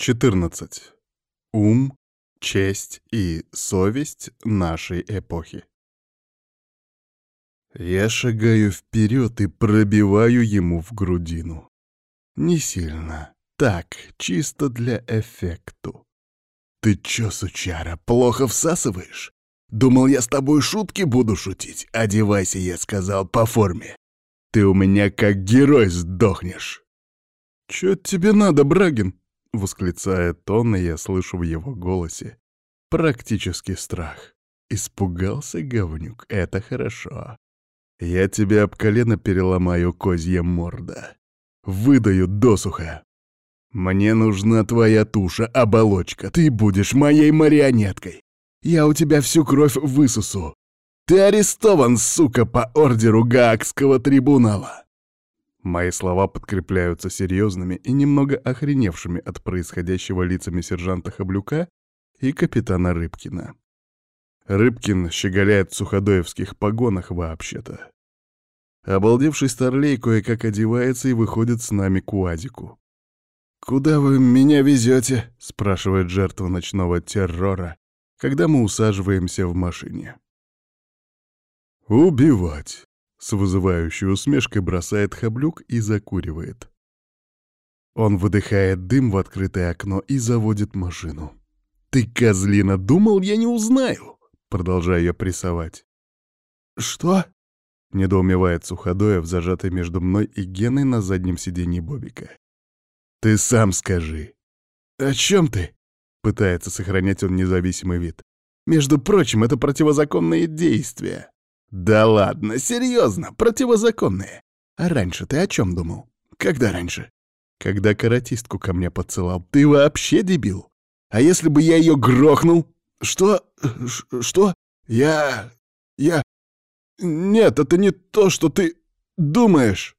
14. Ум, честь и совесть нашей эпохи. Я шагаю вперед и пробиваю ему в грудину. Не сильно. Так, чисто для эффекту. Ты чё, сучара, плохо всасываешь? Думал, я с тобой шутки буду шутить? Одевайся, я сказал, по форме. Ты у меня как герой сдохнешь. Чё тебе надо, Брагин? Восклицает он, и я слышу в его голосе практически страх. Испугался, говнюк, это хорошо. Я тебе об колено переломаю, козья морда. Выдаю досуха. Мне нужна твоя туша, оболочка. Ты будешь моей марионеткой. Я у тебя всю кровь высосу. Ты арестован, сука, по ордеру Гаагского трибунала. Мои слова подкрепляются серьезными и немного охреневшими от происходящего лицами сержанта Хаблюка и капитана Рыбкина. Рыбкин щеголяет в суходоевских погонах вообще-то. Обалдевший старлей кое-как одевается и выходит с нами к УАЗику. «Куда вы меня везете?» — спрашивает жертва ночного террора, когда мы усаживаемся в машине. «Убивать!» — с вызывающей усмешкой бросает хаблюк и закуривает. Он выдыхает дым в открытое окно и заводит машину. «Ты, козлина, думал, я не узнаю?» Продолжаю я прессовать. «Что?» — недоумевает Суходоев, зажатый между мной и Геной на заднем сиденье Бобика. «Ты сам скажи». «О чем ты?» — пытается сохранять он независимый вид. «Между прочим, это противозаконные действия». «Да ладно, серьезно, противозаконные. А раньше ты о чем думал? Когда раньше?» «Когда каратистку ко мне подсылал. Ты вообще дебил? А если бы я ее грохнул? Что? Что? Я... Я... Нет, это не то, что ты думаешь.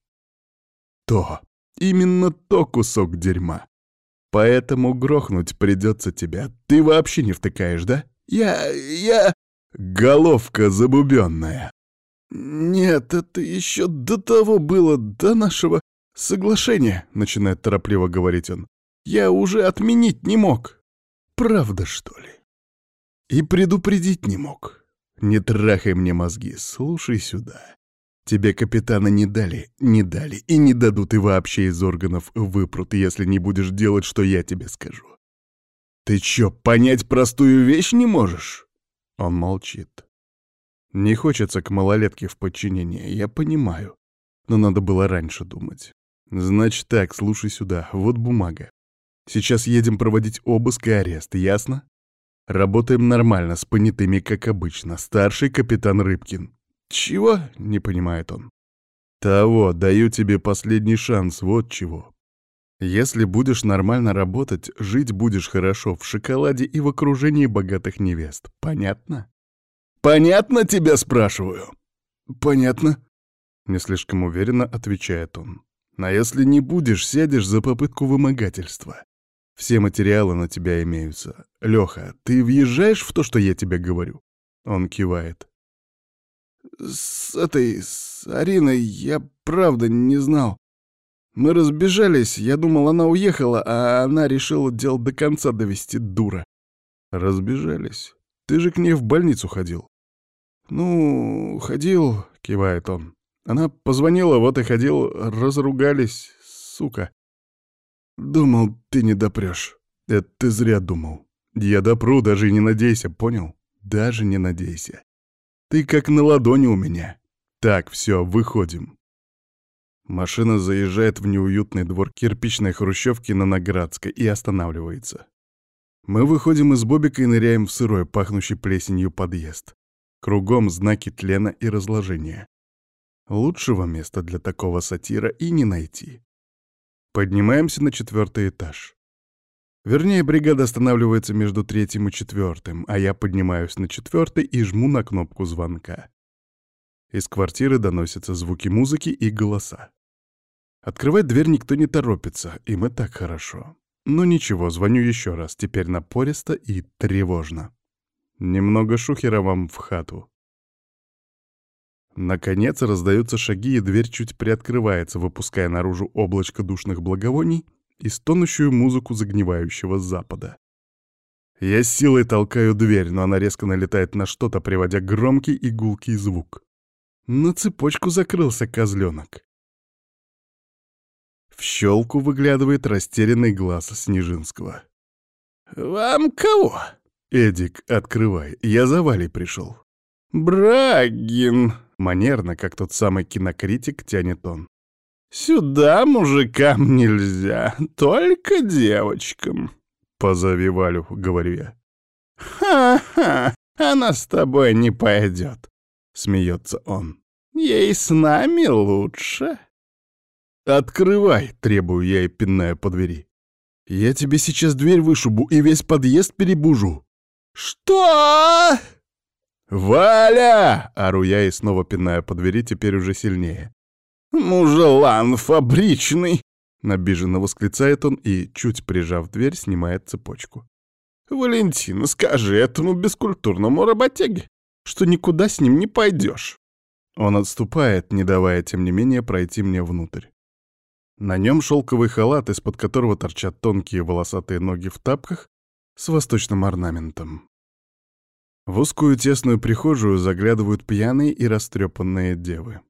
То. Именно то кусок дерьма. Поэтому грохнуть придется тебя. Ты вообще не втыкаешь, да? Я... я... Головка забубенная. Нет, это еще до того было, до нашего соглашения, начинает торопливо говорить он. Я уже отменить не мог. Правда, что ли? И предупредить не мог. Не трахай мне мозги, слушай сюда. Тебе капитана не дали, не дали и не дадут и вообще из органов выпрут, если не будешь делать, что я тебе скажу. Ты чё, понять простую вещь не можешь? Он молчит. Не хочется к малолетке в подчинении, я понимаю. Но надо было раньше думать. Значит так, слушай сюда, вот бумага. Сейчас едем проводить обыск и арест, ясно? Работаем нормально, с понятыми, как обычно. Старший капитан Рыбкин. Чего? Не понимает он. Того, даю тебе последний шанс, вот чего. Если будешь нормально работать, жить будешь хорошо в шоколаде и в окружении богатых невест. Понятно? Понятно тебя спрашиваю? Понятно. Не слишком уверенно отвечает он. А если не будешь, сядешь за попытку вымогательства. Все материалы на тебя имеются. Леха, ты въезжаешь в то, что я тебе говорю?» Он кивает. «С этой, с Ариной я правда не знал. Мы разбежались, я думал, она уехала, а она решила дело до конца довести, дура». «Разбежались? Ты же к ней в больницу ходил». «Ну, ходил», — кивает он. «Она позвонила, вот и ходил, разругались, сука. «Думал, ты не допрешь. Это ты зря думал. Я допру, даже не надейся, понял? Даже не надейся. Ты как на ладони у меня. Так, все, выходим». Машина заезжает в неуютный двор кирпичной хрущевки на Наградской и останавливается. Мы выходим из бобика и ныряем в сырой, пахнущий плесенью подъезд. Кругом знаки тлена и разложения. Лучшего места для такого сатира и не найти. Поднимаемся на четвертый этаж. Вернее, бригада останавливается между третьим и четвертым, а я поднимаюсь на четвертый и жму на кнопку звонка. Из квартиры доносятся звуки музыки и голоса. Открывать дверь никто не торопится, им и так хорошо. Но ничего, звоню еще раз, теперь напористо и тревожно. Немного шухера вам в хату. Наконец раздаются шаги, и дверь чуть приоткрывается, выпуская наружу облачко душных благовоний и стонущую музыку загнивающего запада. Я силой толкаю дверь, но она резко налетает на что-то, приводя громкий и гулкий звук. На цепочку закрылся козленок. В щелку выглядывает растерянный глаз Снежинского. «Вам кого?» «Эдик, открывай, я за Валей пришел». «Брагин!» — манерно, как тот самый кинокритик, тянет он. «Сюда мужикам нельзя, только девочкам». «Позови Валю», — говорю я. «Ха-ха, она с тобой не пойдет», — смеется он. «Ей с нами лучше». «Открывай!» — требую я и пинаю по двери. «Я тебе сейчас дверь вышибу и весь подъезд перебужу». «Что?» «Валя!» — ору я и снова пинаю по двери, теперь уже сильнее. «Мужелан фабричный!» — набиженно восклицает он и, чуть прижав дверь, снимает цепочку. «Валентина, скажи этому бескультурному работяге, что никуда с ним не пойдешь». Он отступает, не давая, тем не менее, пройти мне внутрь. На нем шелковый халат, из-под которого торчат тонкие волосатые ноги в тапках с восточным орнаментом. В узкую тесную прихожую заглядывают пьяные и растрепанные девы.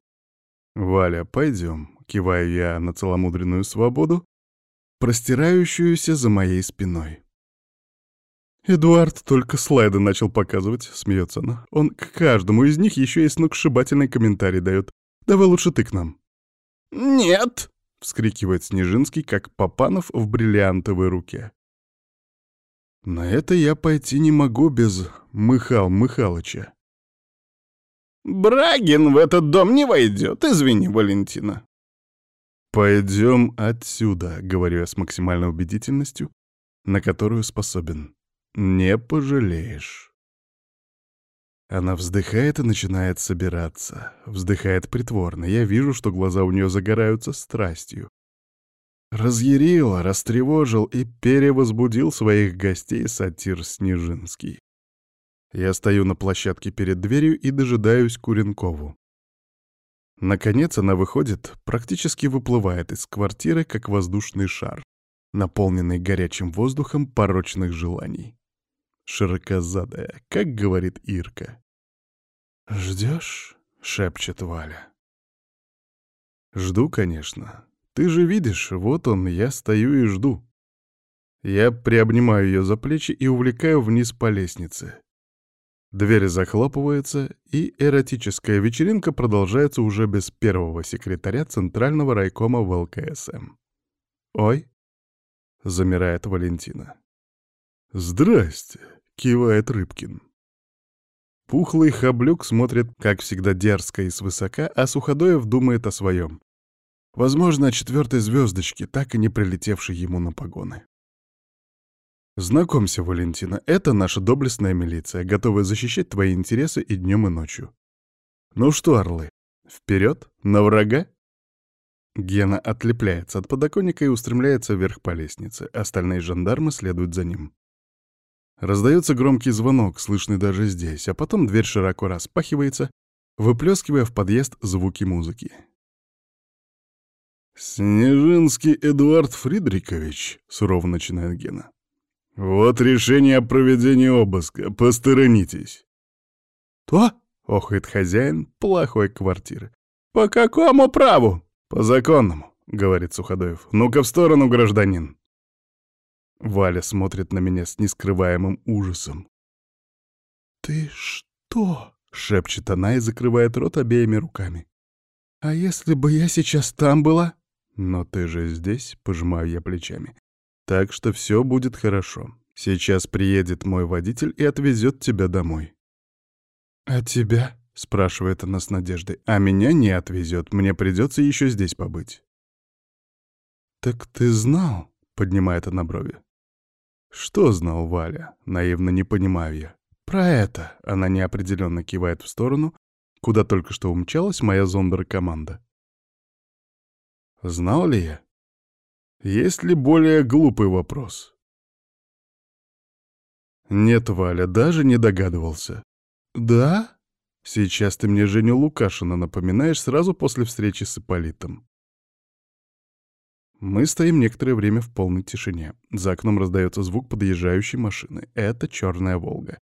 «Валя, пойдем», — киваю я на целомудренную свободу, простирающуюся за моей спиной. «Эдуард только слайды начал показывать», — смеется она. «Он к каждому из них еще и сногсшибательный комментарий дает. Давай лучше ты к нам». «Нет!» — вскрикивает Снежинский, как Папанов в бриллиантовой руке. На это я пойти не могу без Мыхал Мыхалыча. «Брагин в этот дом не войдет, извини, Валентина». «Пойдем отсюда», — говорю я с максимальной убедительностью, на которую способен. «Не пожалеешь». Она вздыхает и начинает собираться. Вздыхает притворно. Я вижу, что глаза у нее загораются страстью. Разъярил, растревожил и перевозбудил своих гостей сатир Снежинский. Я стою на площадке перед дверью и дожидаюсь Куренкову. Наконец она выходит, практически выплывает из квартиры, как воздушный шар, наполненный горячим воздухом порочных желаний. Широкозадая, как говорит Ирка. «Ждешь?» — шепчет Валя. «Жду, конечно. Ты же видишь, вот он, я стою и жду». Я приобнимаю ее за плечи и увлекаю вниз по лестнице. Дверь захлопывается, и эротическая вечеринка продолжается уже без первого секретаря Центрального райкома в ЛКСМ. «Ой!» — замирает Валентина. «Здрасте!» — кивает Рыбкин. Пухлый хаблюк смотрит, как всегда, дерзко и свысока, а Суходоев думает о своем. Возможно, о четвертой звездочке, так и не прилетевшей ему на погоны. Знакомься, Валентина, это наша доблестная милиция, готовая защищать твои интересы и днем, и ночью. Ну что, орлы, вперед, на врага? Гена отлепляется от подоконника и устремляется вверх по лестнице, остальные жандармы следуют за ним. Раздается громкий звонок, слышный даже здесь, а потом дверь широко распахивается, выплескивая в подъезд звуки музыки. «Снежинский Эдуард Фридрикович», — сурово начинает Гена. «Вот решение о проведении обыска. Посторонитесь». «То?» — охает хозяин плохой квартиры. «По какому праву?» «По законному», — говорит Суходоев. «Ну-ка в сторону, гражданин». Валя смотрит на меня с нескрываемым ужасом. «Ты что?» — шепчет она и закрывает рот обеими руками. «А если бы я сейчас там была?» «Но ты же здесь», — пожимаю я плечами. «Так что все будет хорошо. Сейчас приедет мой водитель и отвезет тебя домой». «А тебя?» — спрашивает она с надеждой. «А меня не отвезет, мне придется еще здесь побыть». «Так ты знал?» — поднимает она брови. «Что знал Валя?» — наивно не понимаю я. «Про это!» — она неопределенно кивает в сторону, куда только что умчалась моя зондер-команда. Знал ли я? Есть ли более глупый вопрос? Нет, Валя, даже не догадывался. Да? Сейчас ты мне Женю Лукашина напоминаешь сразу после встречи с Ипполитом. Мы стоим некоторое время в полной тишине. За окном раздается звук подъезжающей машины. Это черная «Волга».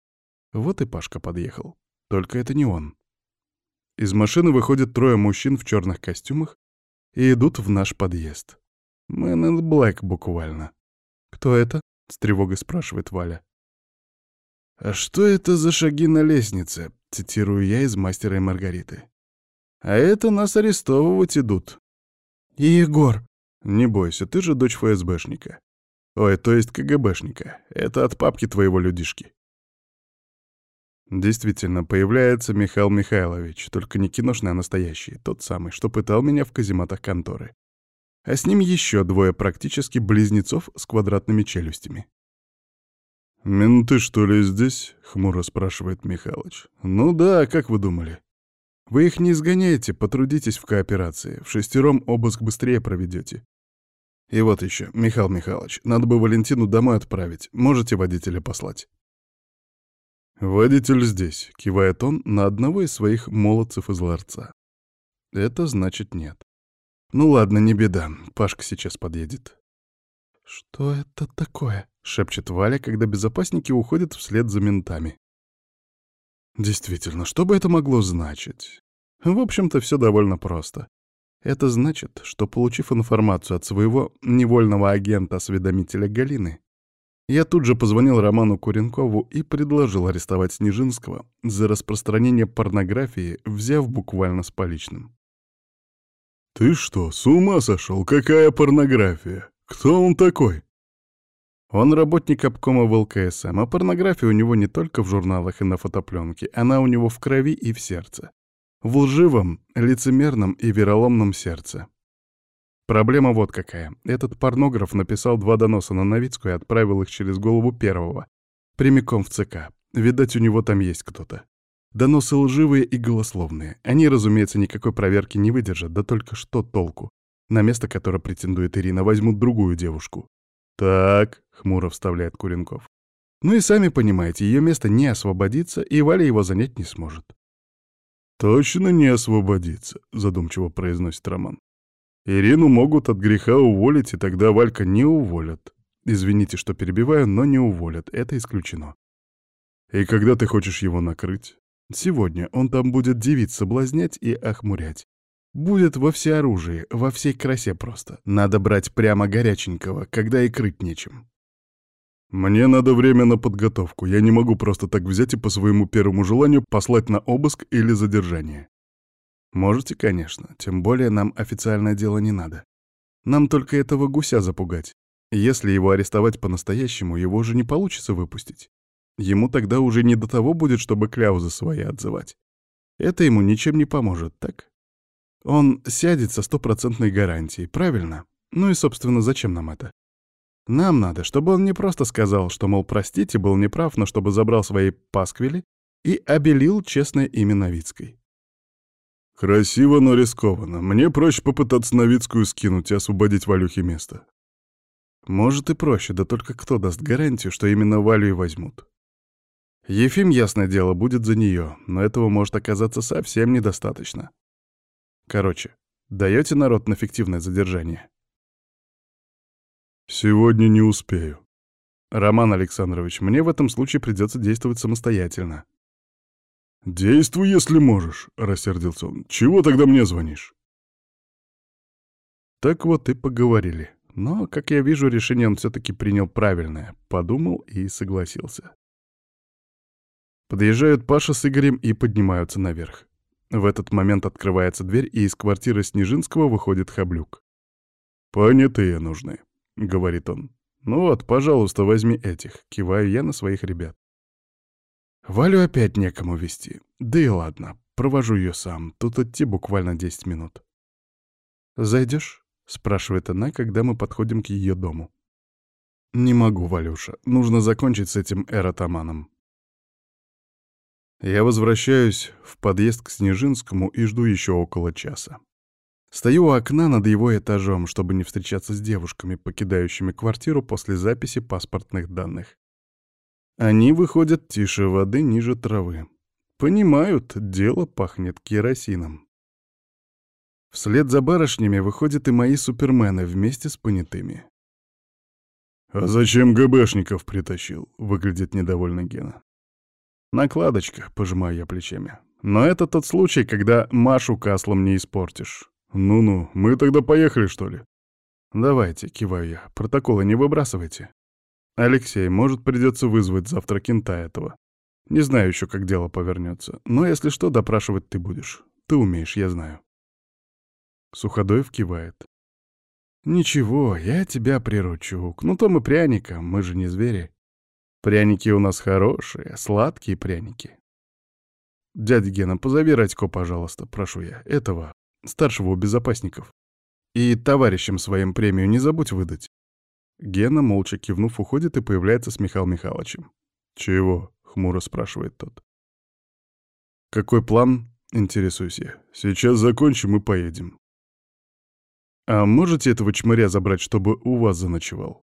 Вот и Пашка подъехал. Только это не он. Из машины выходят трое мужчин в черных костюмах и идут в наш подъезд. Man in Black буквально. «Кто это?» — с тревогой спрашивает Валя. «А что это за шаги на лестнице?» — цитирую я из «Мастера и Маргариты». «А это нас арестовывать идут». «Егор!» «Не бойся, ты же дочь ФСБшника. Ой, то есть КГБшника. Это от папки твоего людишки». Действительно, появляется Михаил Михайлович, только не киношный, а настоящий, тот самый, что пытал меня в казематах конторы. А с ним еще двое практически близнецов с квадратными челюстями. «Менты, что ли, здесь?» — хмуро спрашивает Михалыч. «Ну да, как вы думали? Вы их не изгоняете, потрудитесь в кооперации. В шестером обыск быстрее проведете. И вот еще, Михаил Михайлович, надо бы Валентину домой отправить. Можете водителя послать?» «Водитель здесь», — кивает он на одного из своих молодцев из ларца. «Это значит нет». «Ну ладно, не беда. Пашка сейчас подъедет». «Что это такое?» — шепчет Валя, когда безопасники уходят вслед за ментами. Действительно, что бы это могло значить? В общем-то, все довольно просто. Это значит, что, получив информацию от своего невольного агента-осведомителя Галины, я тут же позвонил Роману Куренкову и предложил арестовать Снежинского за распространение порнографии, взяв буквально с поличным. «Ты что, с ума сошел? Какая порнография? Кто он такой?» Он работник обкома в ЛКСМ, а порнография у него не только в журналах и на фотопленке, она у него в крови и в сердце. В лживом, лицемерном и вероломном сердце. Проблема вот какая. Этот порнограф написал два доноса на Новицкую и отправил их через голову первого. Прямиком в ЦК. Видать, у него там есть кто-то. Доносы лживые и голословные. Они, разумеется, никакой проверки не выдержат, да только что толку. На место, которое претендует Ирина, возьмут другую девушку. «Так», — хмуро вставляет Куренков. «Ну и сами понимаете, ее место не освободится, и Валя его занять не сможет». «Точно не освободится», — задумчиво произносит Роман. Ирину могут от греха уволить, и тогда Валька не уволят. Извините, что перебиваю, но не уволят, это исключено. И когда ты хочешь его накрыть? Сегодня он там будет девиц соблазнять и охмурять. Будет во всеоружии, во всей красе просто. Надо брать прямо горяченького, когда и крыть нечем. Мне надо время на подготовку. Я не могу просто так взять и по своему первому желанию послать на обыск или задержание. Можете, конечно, тем более нам официальное дело не надо. Нам только этого гуся запугать. Если его арестовать по-настоящему, его же не получится выпустить. Ему тогда уже не до того будет, чтобы кляузы свои отзывать. Это ему ничем не поможет, так? Он сядет со стопроцентной гарантией, правильно? Ну и, собственно, зачем нам это? Нам надо, чтобы он не просто сказал, что, мол, простите, был неправ, но чтобы забрал свои пасквили и обелил честное имя Новицкой. Красиво, но рискованно. Мне проще попытаться Новицкую скинуть и освободить Валюхе место. Может и проще, да только кто даст гарантию, что именно Валю и возьмут? Ефим, ясное дело, будет за нее, но этого может оказаться совсем недостаточно. Короче, даете народ на фиктивное задержание? Сегодня не успею. Роман Александрович, мне в этом случае придется действовать самостоятельно. «Действуй, если можешь», — рассердился он. «Чего тогда мне звонишь?» Так вот и поговорили. Но, как я вижу, решение он все-таки принял правильное. Подумал и согласился. Подъезжают Паша с Игорем и поднимаются наверх. В этот момент открывается дверь, и из квартиры Снежинского выходит Хаблюк. «Понятые нужны», — говорит он. «Ну вот, пожалуйста, возьми этих», — киваю я на своих ребят. Валю опять некому вести. Да и ладно, провожу ее сам. Тут идти буквально 10 минут. «Зайдешь?» — спрашивает она, когда мы подходим к ее дому. «Не могу, Валюша. Нужно закончить с этим эротоманом». Я возвращаюсь в подъезд к Снежинскому и жду еще около часа. Стою у окна над его этажом, чтобы не встречаться с девушками, покидающими квартиру после записи паспортных данных. Они выходят тише воды ниже травы. Понимают, дело пахнет керосином. Вслед за барышнями выходят и мои супермены вместе с понятыми. «А зачем ГБшников притащил?» — выглядит недовольно Гена. «Накладочка», — пожимаю я плечами. «Но это тот случай, когда Машу каслом не испортишь». «Ну-ну, мы тогда поехали, что ли?» «Давайте», — киваю я, — «протоколы не выбрасывайте». «Алексей, может, придется вызвать завтра кента этого. Не знаю еще, как дело повернется, но если что, допрашивать ты будешь. Ты умеешь, я знаю». Суходоев кивает. «Ничего, я тебя приручу. Кнутом и пряником, мы же не звери. Пряники у нас хорошие, сладкие пряники. Дядя Гена, позови Радько, пожалуйста, прошу я, этого, старшего у безопасников. И товарищам своим премию не забудь выдать». Гена, молча кивнув, уходит и появляется с Михаилом Михайловичем. «Чего?» — хмуро спрашивает тот. «Какой план?» — интересуюсь я. «Сейчас закончим и поедем». «А можете этого чмыря забрать, чтобы у вас заночевал?»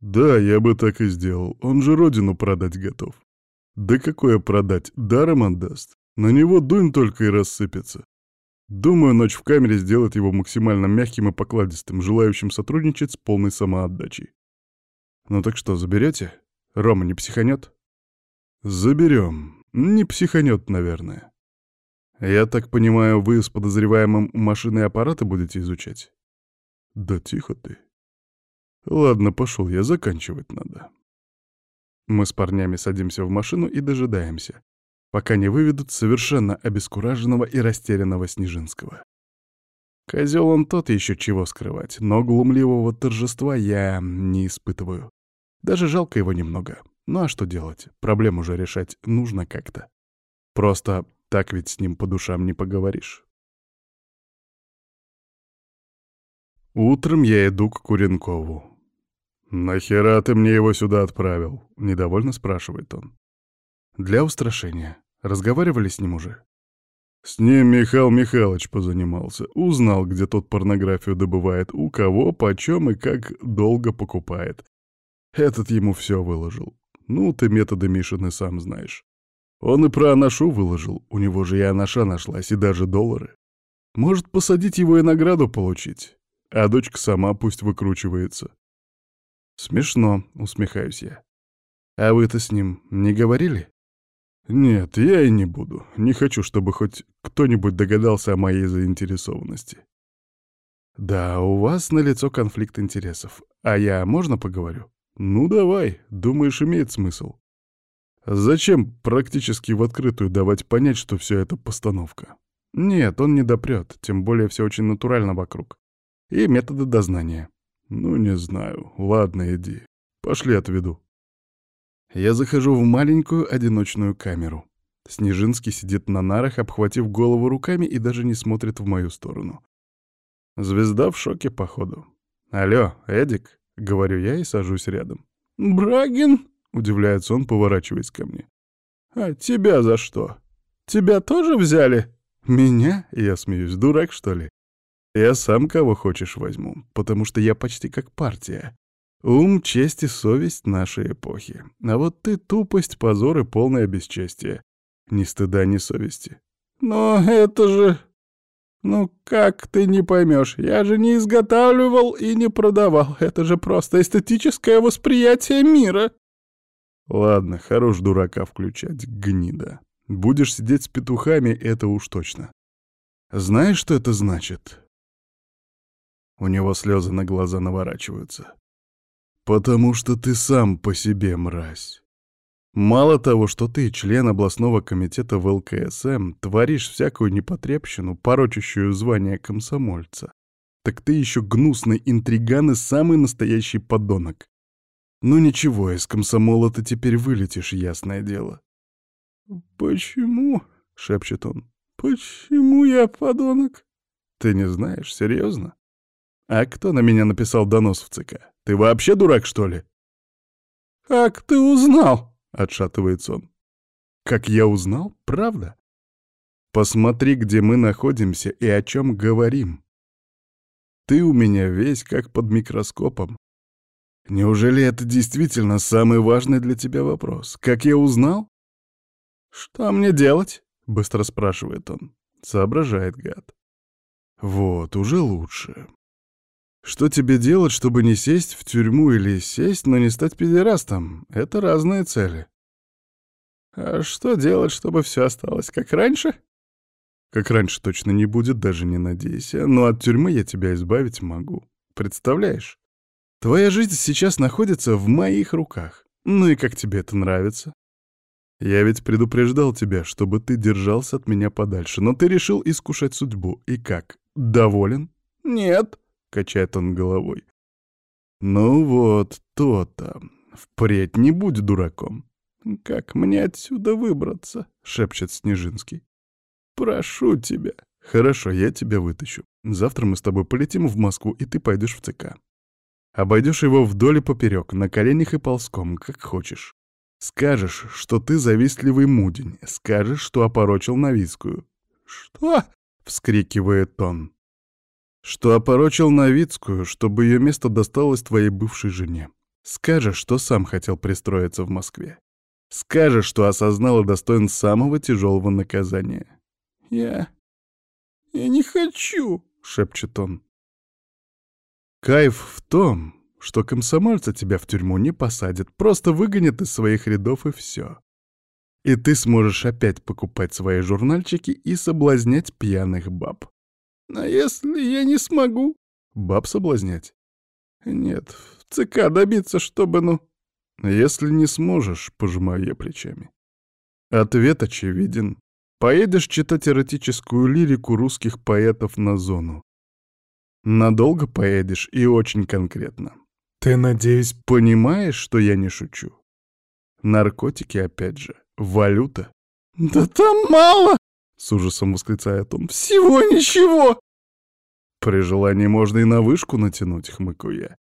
«Да, я бы так и сделал. Он же родину продать готов». «Да какое продать? Даром отдаст. На него дунь только и рассыпется. Думаю, ночь в камере сделает его максимально мягким и покладистым, желающим сотрудничать с полной самоотдачей. Ну так что, заберете? Рома не психанет? Заберем. Не психанет, наверное. «Я так понимаю, вы с подозреваемым машины и аппараты будете изучать?» «Да тихо ты». «Ладно, пошел, я заканчивать надо». Мы с парнями садимся в машину и дожидаемся, пока не выведут совершенно обескураженного и растерянного Снежинского. Козел он тот еще чего скрывать, но глумливого торжества я не испытываю. Даже жалко его немного. Ну а что делать? Проблему уже решать нужно как-то. Просто так ведь с ним по душам не поговоришь. Утром я иду к Куренкову. «Нахера ты мне его сюда отправил?» — недовольно спрашивает он. «Для устрашения. Разговаривали с ним уже?» С ним Михаил Михайлович позанимался. Узнал, где тот порнографию добывает, у кого, почем и как долго покупает. Этот ему все выложил. Ну, ты методы Мишины сам знаешь. Он и про Анашу выложил, у него же и Анаша нашлась, и даже доллары. Может, посадить его и награду получить, а дочка сама пусть выкручивается. Смешно, усмехаюсь я. А вы-то с ним не говорили? Нет, я и не буду. Не хочу, чтобы хоть кто-нибудь догадался о моей заинтересованности. Да, у вас налицо конфликт интересов. А я можно поговорю? Ну давай, думаешь, имеет смысл? Зачем практически в открытую давать понять, что все это постановка? Нет, он не допрет, тем более все очень натурально вокруг. И методы дознания. Ну, не знаю. Ладно, иди. Пошли отведу. Я захожу в маленькую одиночную камеру. Снежинский сидит на нарах, обхватив голову руками и даже не смотрит в мою сторону. Звезда в шоке, походу. «Алло, Эдик?» — говорю я и сажусь рядом. «Брагин?» — удивляется он, поворачиваясь ко мне. «А тебя за что? Тебя тоже взяли?» «Меня?» — я смеюсь. «Дурак, что ли?» «Я сам кого хочешь возьму, потому что я почти как партия. Ум, честь и совесть нашей эпохи. А вот ты — тупость, позор и полное бесчестие. Ни стыда, ни совести». «Но это же...» «Ну как ты не поймешь? Я же не изготавливал и не продавал. Это же просто эстетическое восприятие мира». Ладно, хорош дурака включать, гнида. Будешь сидеть с петухами, это уж точно. Знаешь, что это значит? У него слезы на глаза наворачиваются. Потому что ты сам по себе мразь. Мало того, что ты, член областного комитета в ЛКСМ, творишь всякую непотребщину, порочащую звание комсомольца, так ты еще гнусный интриган и самый настоящий подонок. Ну ничего, из комсомола ты теперь вылетишь, ясное дело. «Почему?» — шепчет он. «Почему я подонок?» «Ты не знаешь, серьезно? А кто на меня написал донос в ЦК? Ты вообще дурак, что ли?» «Как ты узнал?» — отшатывается он. «Как я узнал? Правда? Посмотри, где мы находимся и о чем говорим. Ты у меня весь как под микроскопом, Неужели это действительно самый важный для тебя вопрос? Как я узнал? Что мне делать? Быстро спрашивает он. Соображает гад. Вот, уже лучше. Что тебе делать, чтобы не сесть в тюрьму или сесть, но не стать педерастом? Это разные цели. А что делать, чтобы все осталось как раньше? Как раньше точно не будет, даже не надейся. Но от тюрьмы я тебя избавить могу. Представляешь? Твоя жизнь сейчас находится в моих руках. Ну и как тебе это нравится? Я ведь предупреждал тебя, чтобы ты держался от меня подальше, но ты решил искушать судьбу. И как? Доволен? Нет, качает он головой. Ну вот, то-то. Впредь не будь дураком. Как мне отсюда выбраться? шепчет Снежинский. Прошу тебя. Хорошо, я тебя вытащу. Завтра мы с тобой полетим в Москву, и ты пойдешь в ЦК. Обойдешь его вдоль и поперек, на коленях и ползком, как хочешь. Скажешь, что ты завистливый мудень, скажешь, что опорочил Новицкую. «Что?» — вскрикивает он. «Что опорочил Новицкую, чтобы ее место досталось твоей бывшей жене. Скажешь, что сам хотел пристроиться в Москве. Скажешь, что осознал и достоин самого тяжелого наказания. «Я... я не хочу», — шепчет он. «Кайф в том, что комсомольца тебя в тюрьму не посадят, просто выгонят из своих рядов и все. И ты сможешь опять покупать свои журнальчики и соблазнять пьяных баб. А если я не смогу? Баб соблазнять? Нет, в ЦК добиться, чтобы, ну... Если не сможешь, пожимаю я плечами. Ответ очевиден. Поедешь читать эротическую лирику русских поэтов на зону. Надолго поедешь и очень конкретно. Ты, надеюсь, понимаешь, что я не шучу? Наркотики, опять же, валюта. «Да там мало!» — с ужасом восклицает он. «Всего ничего!» При желании можно и на вышку натянуть, хмыкаю я.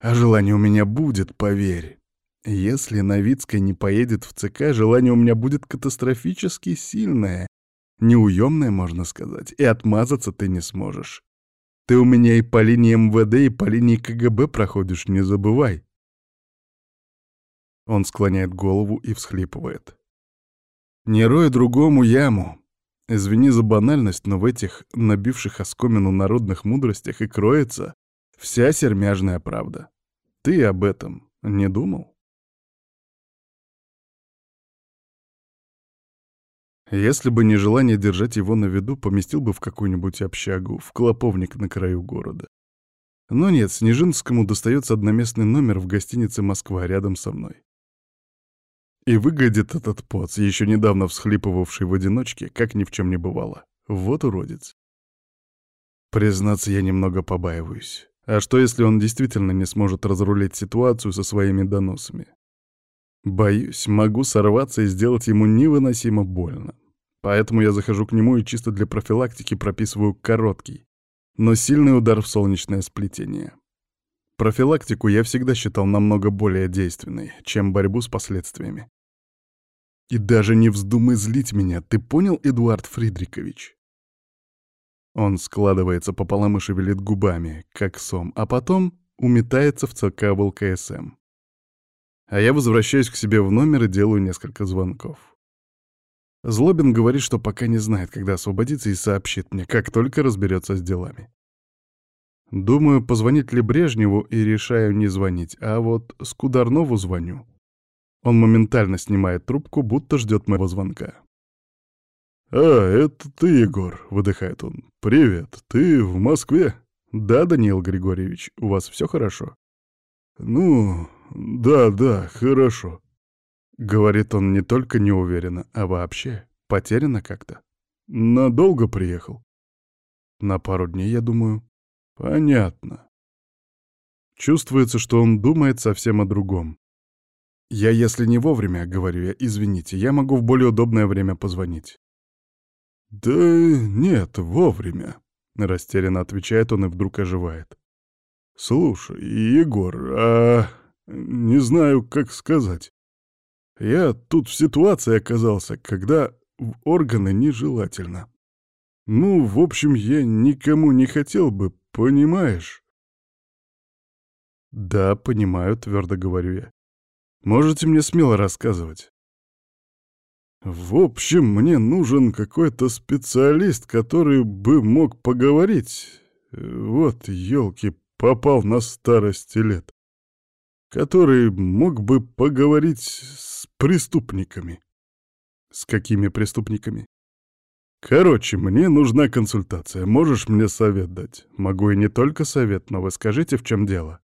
А желание у меня будет, поверь. Если Новицкая не поедет в ЦК, желание у меня будет катастрофически сильное, неуемное, можно сказать, и отмазаться ты не сможешь. Ты у меня и по линии МВД, и по линии КГБ проходишь, не забывай. Он склоняет голову и всхлипывает. Не рой другому яму. Извини за банальность, но в этих набивших оскомину народных мудростях и кроется вся сермяжная правда. Ты об этом не думал? Если бы не желание держать его на виду, поместил бы в какую-нибудь общагу, в клоповник на краю города. Но нет, Снежинскому достается одноместный номер в гостинице «Москва» рядом со мной. И выглядит этот поц, еще недавно всхлипывавший в одиночке, как ни в чем не бывало. Вот уродец. Признаться, я немного побаиваюсь. А что, если он действительно не сможет разрулить ситуацию со своими доносами? Боюсь, могу сорваться и сделать ему невыносимо больно. Поэтому я захожу к нему и чисто для профилактики прописываю короткий, но сильный удар в солнечное сплетение. Профилактику я всегда считал намного более действенной, чем борьбу с последствиями. И даже не вздумай злить меня, ты понял, Эдуард Фридрикович? Он складывается пополам и шевелит губами, как сом, а потом уметается в ЦК ВЛКСМ. А я возвращаюсь к себе в номер и делаю несколько звонков. Злобин говорит, что пока не знает, когда освободиться, и сообщит мне, как только разберется с делами. Думаю, позвонить ли Брежневу и решаю не звонить, а вот Скударнову звоню. Он моментально снимает трубку, будто ждет моего звонка. «А, это ты, Егор», — выдыхает он. «Привет, ты в Москве?» «Да, Даниил Григорьевич, у вас все хорошо?» «Ну, да, да, хорошо», — говорит он не только неуверенно, а вообще потеряно как-то. «Надолго приехал?» «На пару дней, я думаю». «Понятно». Чувствуется, что он думает совсем о другом. «Я, если не вовремя, — говорю я, — извините, я могу в более удобное время позвонить». «Да нет, вовремя», — растерянно отвечает он и вдруг оживает. «Слушай, Егор, а не знаю, как сказать. Я тут в ситуации оказался, когда в органы нежелательно. Ну, в общем, я никому не хотел бы, понимаешь?» «Да, понимаю», — твердо говорю я. «Можете мне смело рассказывать». В общем, мне нужен какой-то специалист, который бы мог поговорить. Вот, елки, попал на старости лет. Который мог бы поговорить с преступниками. С какими преступниками? Короче, мне нужна консультация. Можешь мне совет дать? Могу и не только совет, но вы скажите, в чем дело.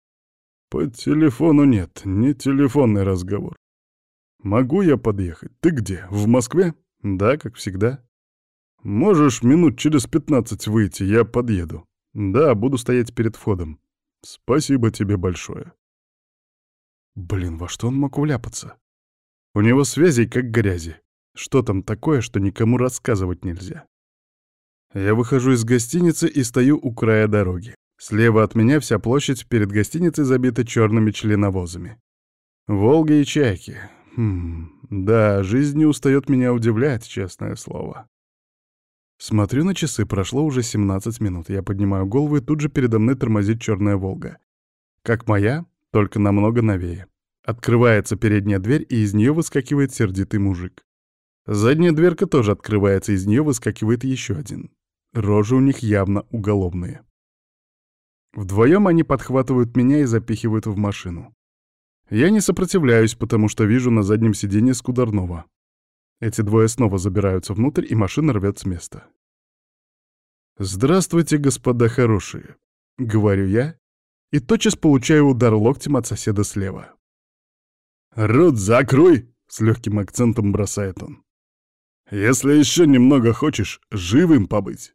По телефону нет, не телефонный разговор. Могу я подъехать? Ты где? В Москве? Да, как всегда. Можешь минут через пятнадцать выйти, я подъеду. Да, буду стоять перед входом. Спасибо тебе большое. Блин, во что он мог вляпаться? У него связей как грязи. Что там такое, что никому рассказывать нельзя? Я выхожу из гостиницы и стою у края дороги. Слева от меня вся площадь перед гостиницей забита черными членовозами. Волги и чайки. Хм, да, жизнь не устает меня удивлять, честное слово. Смотрю на часы, прошло уже 17 минут. Я поднимаю голову, и тут же передо мной тормозит черная «Волга». Как моя, только намного новее. Открывается передняя дверь, и из нее выскакивает сердитый мужик. Задняя дверка тоже открывается, из нее выскакивает еще один. Рожи у них явно уголовные. Вдвоем они подхватывают меня и запихивают в машину. Я не сопротивляюсь, потому что вижу на заднем сиденье Скударнова. Эти двое снова забираются внутрь, и машина рвет с места. «Здравствуйте, господа хорошие», — говорю я, и тотчас получаю удар локтем от соседа слева. «Рот закрой!» — с легким акцентом бросает он. «Если еще немного хочешь живым побыть,